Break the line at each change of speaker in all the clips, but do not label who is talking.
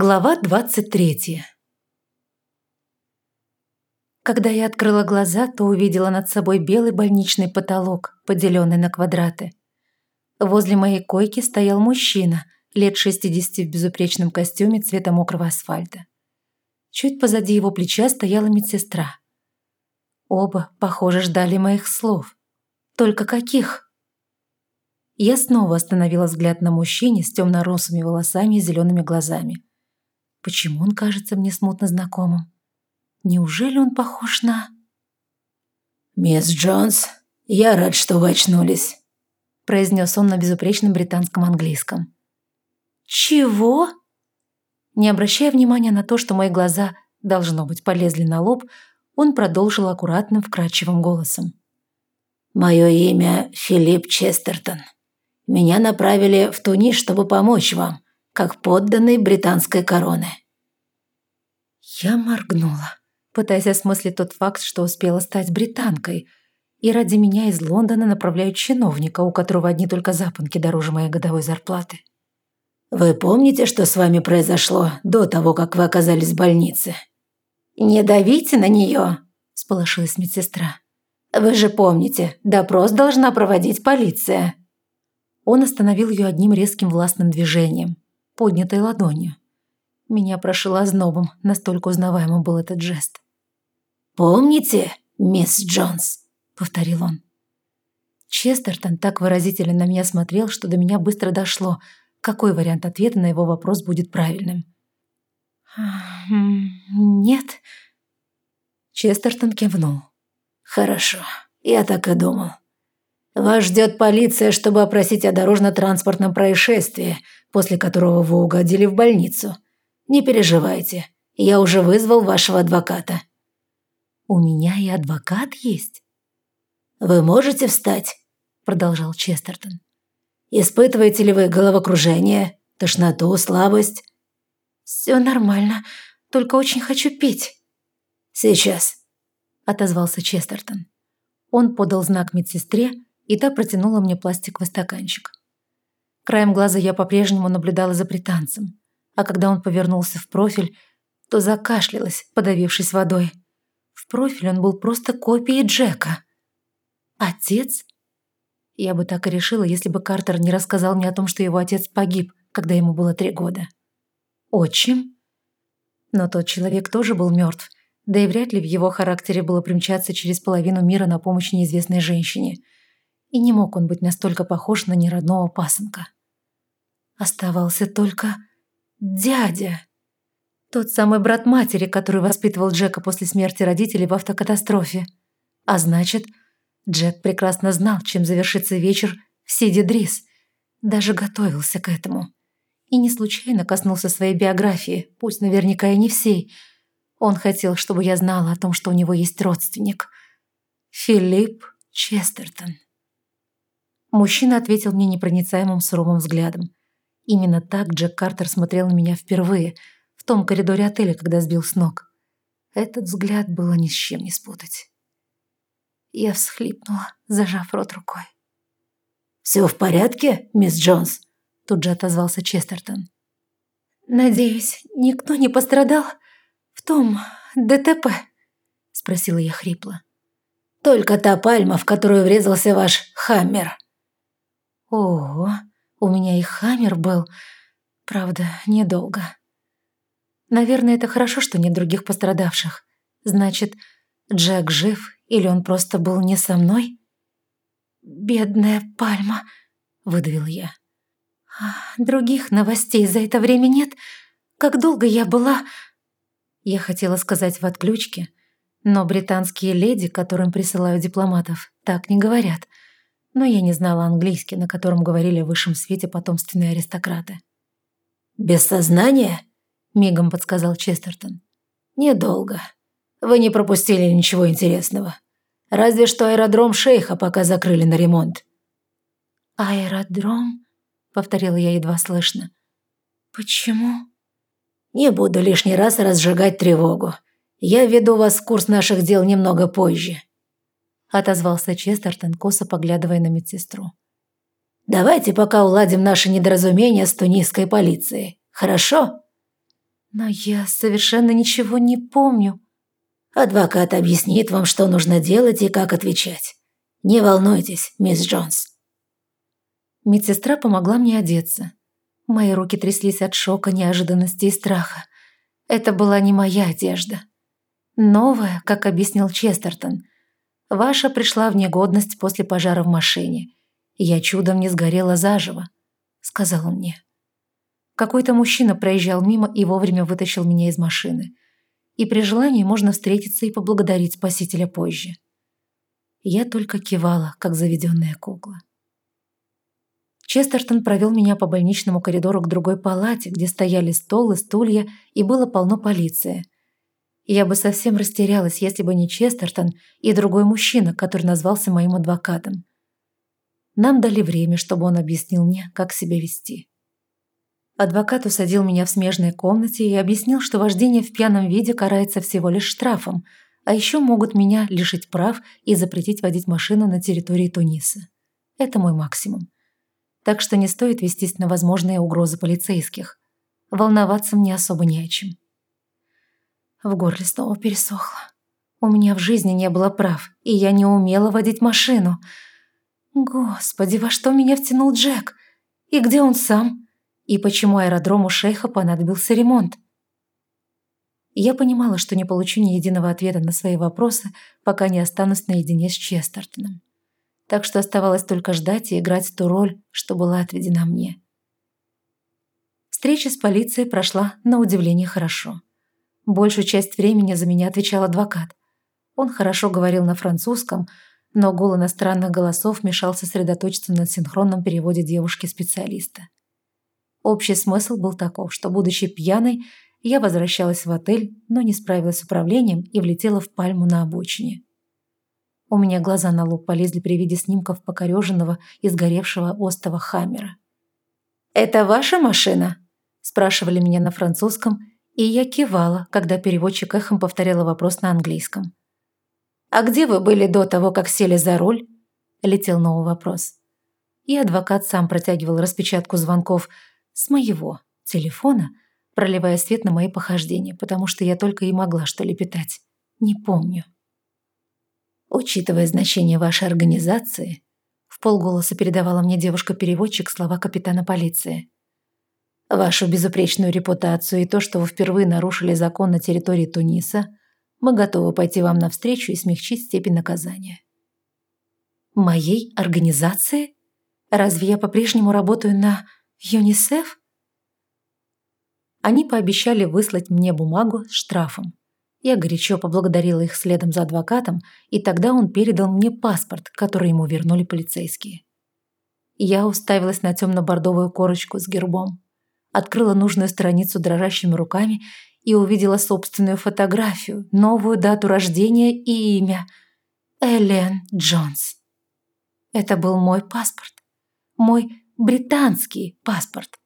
Глава 23 Когда я открыла глаза, то увидела над собой белый больничный потолок, поделенный на квадраты. Возле моей койки стоял мужчина, лет 60 в безупречном костюме цвета мокрого асфальта. Чуть позади его плеча стояла медсестра. Оба, похоже, ждали моих слов. Только каких? Я снова остановила взгляд на мужчине с темно-русыми волосами и зелеными глазами. Почему он кажется мне смутно знакомым? Неужели он похож на...
«Мисс Джонс, я рад, что вы очнулись»,
произнес он на безупречном британском английском. «Чего?» Не обращая внимания на то, что мои глаза, должно быть, полезли на лоб, он продолжил аккуратным, вкрадчивым голосом.
«Мое имя Филипп Честертон. Меня направили в Тунис, чтобы помочь вам как подданный британской короны.
Я моргнула, пытаясь осмыслить тот факт, что успела стать британкой, и ради меня из Лондона направляют чиновника, у которого одни только запонки дороже моей годовой зарплаты.
«Вы помните, что с вами произошло до того, как вы оказались в больнице?»
«Не давите на нее», – сполошилась медсестра. «Вы же помните, допрос должна проводить полиция». Он остановил ее одним резким властным движением поднятой ладонью. Меня прошило ознобом, настолько узнаваемым был этот жест.
«Помните, мисс Джонс?» — повторил он.
Честертон так выразительно на меня смотрел, что до меня быстро дошло, какой вариант ответа на его вопрос будет правильным. «Нет». Честертон кивнул.
«Хорошо, я так и думал. Вас ждет полиция, чтобы опросить о дорожно-транспортном происшествии, после которого вы угодили в больницу. Не переживайте, я уже вызвал вашего адвоката».
«У меня и адвокат есть?»
«Вы можете встать?» – продолжал Честертон. «Испытываете ли вы головокружение, тошноту, слабость?»
«Все нормально, только очень хочу пить».
«Сейчас», – отозвался Честертон.
Он подал знак медсестре, и та протянула мне пластиковый стаканчик. Краем глаза я по-прежнему наблюдала за британцем, а когда он повернулся в профиль, то закашлялась, подавившись водой. В профиль он был просто копией Джека. Отец? Я бы так и решила, если бы Картер не рассказал мне о том, что его отец погиб, когда ему было три года. Отчим? Но тот человек тоже был мертв, да и вряд ли в его характере было примчаться через половину мира на помощь неизвестной женщине – и не мог он быть настолько похож на неродного пасынка. Оставался только дядя. Тот самый брат матери, который воспитывал Джека после смерти родителей в автокатастрофе. А значит, Джек прекрасно знал, чем завершится вечер в Сиди Дрис. Даже готовился к этому. И не случайно коснулся своей биографии, пусть наверняка и не всей. Он хотел, чтобы я знала о том, что у него есть родственник. Филипп Честертон. Мужчина ответил мне непроницаемым суровым взглядом. Именно так Джек Картер смотрел на меня впервые, в том коридоре отеля, когда сбил с ног. Этот взгляд было ни с чем не спутать. Я всхлипнула, зажав рот рукой.
«Все в порядке, мисс Джонс?»
Тут же отозвался Честертон. «Надеюсь, никто не пострадал в том ДТП?» Спросила я хрипло.
«Только та пальма, в которую врезался ваш Хаммер»,
Ого, у меня и хаммер был. Правда, недолго. Наверное, это хорошо, что нет других пострадавших. Значит, Джек жив или он просто был не со мной? «Бедная пальма», — выдавил я. «А, «Других новостей за это время нет? Как долго я была...» Я хотела сказать в отключке, но британские леди, которым присылают дипломатов, так не говорят — но я не знала английский, на котором говорили в высшем свете потомственные аристократы.
«Без сознания?» – мигом подсказал Честертон. «Недолго. Вы не пропустили ничего интересного. Разве что аэродром шейха пока закрыли на ремонт».
«Аэродром?» – повторила я едва слышно. «Почему?»
«Не буду лишний раз разжигать тревогу. Я веду вас в курс наших дел немного позже
отозвался Честертон, косо поглядывая на медсестру.
«Давайте пока уладим наши недоразумения с тунисской полицией, хорошо?»
Но я совершенно ничего не помню.
Адвокат объяснит вам, что нужно делать и как отвечать. Не волнуйтесь, мисс Джонс.
Медсестра помогла мне одеться. Мои руки тряслись от шока, неожиданности и страха. Это была не моя одежда. Новая, как объяснил Честертон. Ваша пришла в негодность после пожара в машине. Я чудом не сгорела заживо, сказал он мне. Какой-то мужчина проезжал мимо и вовремя вытащил меня из машины. И при желании можно встретиться и поблагодарить спасителя позже. Я только кивала, как заведенная кукла. Честертон провел меня по больничному коридору к другой палате, где стояли стол и стулья, и было полно полиции. Я бы совсем растерялась, если бы не Честертон и другой мужчина, который назвался моим адвокатом. Нам дали время, чтобы он объяснил мне, как себя вести. Адвокат усадил меня в смежной комнате и объяснил, что вождение в пьяном виде карается всего лишь штрафом, а еще могут меня лишить прав и запретить водить машину на территории Туниса. Это мой максимум. Так что не стоит вестись на возможные угрозы полицейских. Волноваться мне особо не о чем. В горле снова пересохло. У меня в жизни не было прав, и я не умела водить машину. Господи, во что меня втянул Джек? И где он сам? и почему аэродрому шейха понадобился ремонт. Я понимала, что не получу ни единого ответа на свои вопросы, пока не останусь наедине с Честертоном. Так что оставалось только ждать и играть ту роль, что была отведена мне. Встреча с полицией прошла на удивление хорошо. Большую часть времени за меня отвечал адвокат. Он хорошо говорил на французском, но гул иностранных голосов мешал сосредоточиться на синхронном переводе девушки-специалиста. Общий смысл был таков, что, будучи пьяной, я возвращалась в отель, но не справилась с управлением и влетела в пальму на обочине. У меня глаза на лоб полезли при виде снимков покореженного и сгоревшего остова Хаммера. «Это ваша машина?» – спрашивали меня на французском, и я кивала, когда переводчик эхом повторяла вопрос на английском. «А где вы были до того, как сели за руль?» – летел новый вопрос. И адвокат сам протягивал распечатку звонков – с моего телефона, проливая свет на мои похождения, потому что я только и могла что лепетать. Не помню. Учитывая значение вашей организации, в полголоса передавала мне девушка-переводчик слова капитана полиции. Вашу безупречную репутацию и то, что вы впервые нарушили закон на территории Туниса, мы готовы пойти вам навстречу и смягчить степень наказания. Моей организации? Разве я по-прежнему работаю на ЮНИСЕФ? Они пообещали выслать мне бумагу с штрафом. Я горячо поблагодарила их следом за адвокатом, и тогда он передал мне паспорт, который ему вернули полицейские. Я уставилась на темно-бордовую корочку с гербом, открыла нужную страницу дрожащими руками и увидела собственную фотографию, новую дату рождения и имя – Элен Джонс. Это был мой паспорт, мой британский паспорт.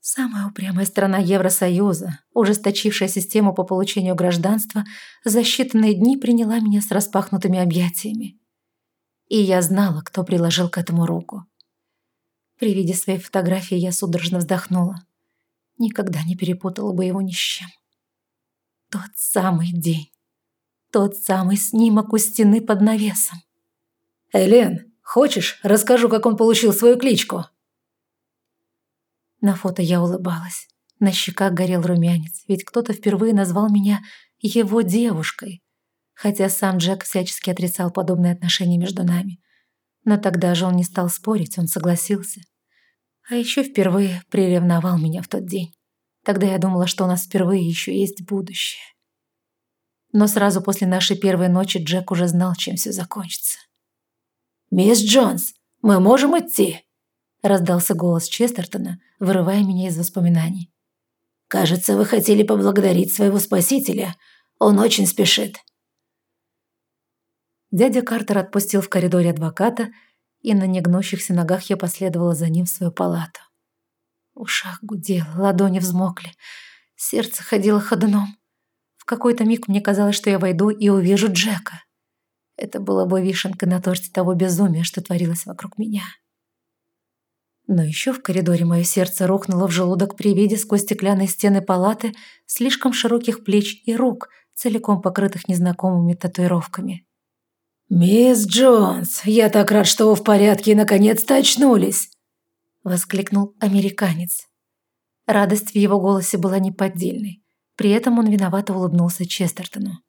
Самая упрямая страна Евросоюза, ужесточившая систему по получению гражданства, за считанные дни приняла меня с распахнутыми объятиями. И я знала, кто приложил к этому руку. При виде своей фотографии я судорожно вздохнула. Никогда не перепутала бы его ни с чем. Тот самый день. Тот самый снимок у стены под навесом.
«Элен, Хочешь, расскажу, как он получил свою кличку?»
На фото я улыбалась. На щеках горел румянец, ведь кто-то впервые назвал меня его девушкой, хотя сам Джек всячески отрицал подобные отношения между нами. Но тогда же он не стал спорить, он согласился. А еще впервые приревновал меня в тот день. Тогда я думала, что у нас впервые еще есть будущее. Но сразу после нашей первой ночи Джек уже знал, чем все закончится.
«Мисс Джонс, мы можем идти?»
раздался голос Честертона, вырывая меня из воспоминаний.
«Кажется, вы хотели поблагодарить своего спасителя. Он очень спешит».
Дядя Картер отпустил в коридоре адвоката, и на негнущихся ногах я последовала за ним в свою палату. В ушах гудело, ладони взмокли, сердце ходило ходуном. В какой-то миг мне казалось, что я войду и увижу Джека. Это было бы вишенкой на торте того безумия, что творилось вокруг меня. Но еще в коридоре мое сердце рухнуло в желудок при виде сквозь стеклянные стены палаты слишком широких плеч и рук, целиком покрытых незнакомыми татуировками.
«Мисс Джонс, я так рад, что вы в порядке и наконец-то очнулись!»
Воскликнул американец. Радость в его голосе была неподдельной. При этом он виновато улыбнулся Честертону.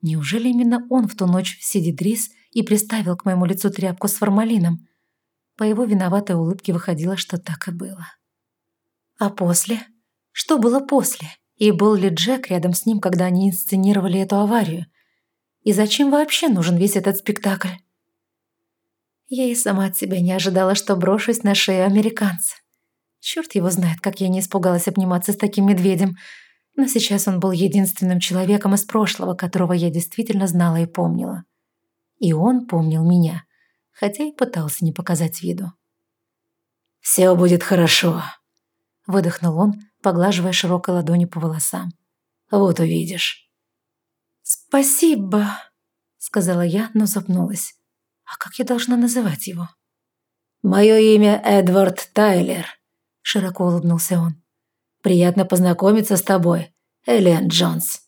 Неужели именно он в ту ночь в Сидидрис и приставил к моему лицу тряпку с формалином? По его виноватой улыбке выходило, что так и было. А после? Что было после? И был ли Джек рядом с ним, когда они инсценировали эту аварию? И зачем вообще нужен весь этот спектакль? Я и сама от себя не ожидала, что брошусь на шею американца. Черт его знает, как я не испугалась обниматься с таким медведем. Но сейчас он был единственным человеком из прошлого, которого я действительно знала и помнила. И он помнил меня, хотя и пытался не показать виду.
«Все будет хорошо», —
выдохнул он, поглаживая широкой ладонью по волосам.
«Вот увидишь».
«Спасибо», — сказала я, но запнулась. «А как я должна называть его?»
«Мое имя Эдвард Тайлер», — широко улыбнулся он. «Приятно познакомиться с тобой, Эллен Джонс».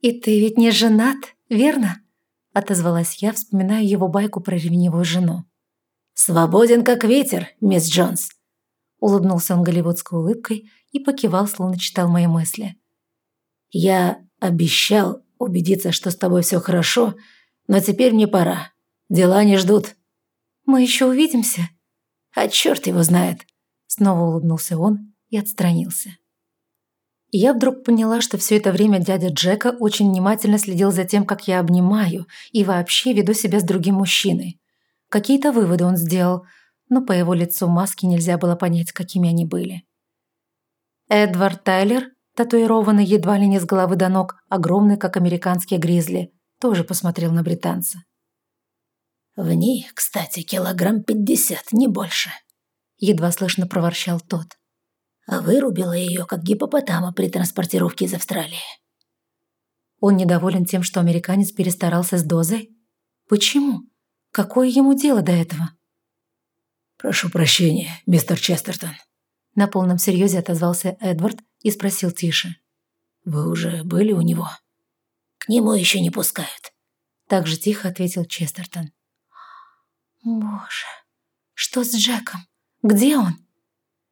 «И ты ведь не женат, верно?» — отозвалась я, вспоминая его байку про ревнивую жену.
«Свободен, как ветер, мисс Джонс», — улыбнулся он голливудской улыбкой и покивал, словно читал мои мысли. «Я обещал убедиться, что с тобой все хорошо, но теперь мне пора. Дела не ждут».
«Мы еще увидимся?»
«А черт его знает!»
Снова улыбнулся он и отстранился. И я вдруг поняла, что все это время дядя Джека очень внимательно следил за тем, как я обнимаю и вообще веду себя с другим мужчиной. Какие-то выводы он сделал, но по его лицу маски нельзя было понять, какими они были. Эдвард Тайлер татуированный едва ли не с головы до ног, огромный, как американские гризли, тоже посмотрел на британца.
«В ней, кстати, килограмм пятьдесят, не больше», — едва слышно проворчал тот. А вырубила ее, как гипопотама при транспортировке из Австралии.
Он недоволен тем, что американец перестарался с дозой? Почему? Какое ему дело до этого?
«Прошу прощения, мистер Честертон», — на полном серьезе отозвался Эдвард, и спросил тише. «Вы уже были у него?» «К нему еще не пускают», — так же тихо ответил Честертон.
«Боже, что с Джеком? Где он?»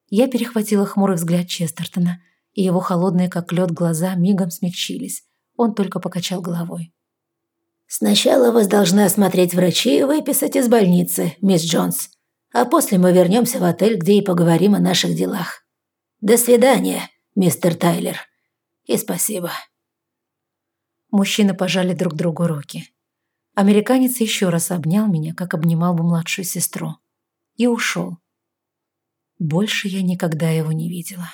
Я перехватила хмурый взгляд Честертона, и его холодные, как лед, глаза мигом смягчились. Он только покачал головой.
«Сначала вас должны осмотреть врачи и выписать из больницы, мисс Джонс. А после мы вернемся в отель, где и поговорим о наших делах. До свидания!» мистер Тайлер. И спасибо».
Мужчины пожали друг другу руки. Американец еще раз обнял меня, как обнимал бы младшую сестру. И ушел. Больше я никогда его не видела.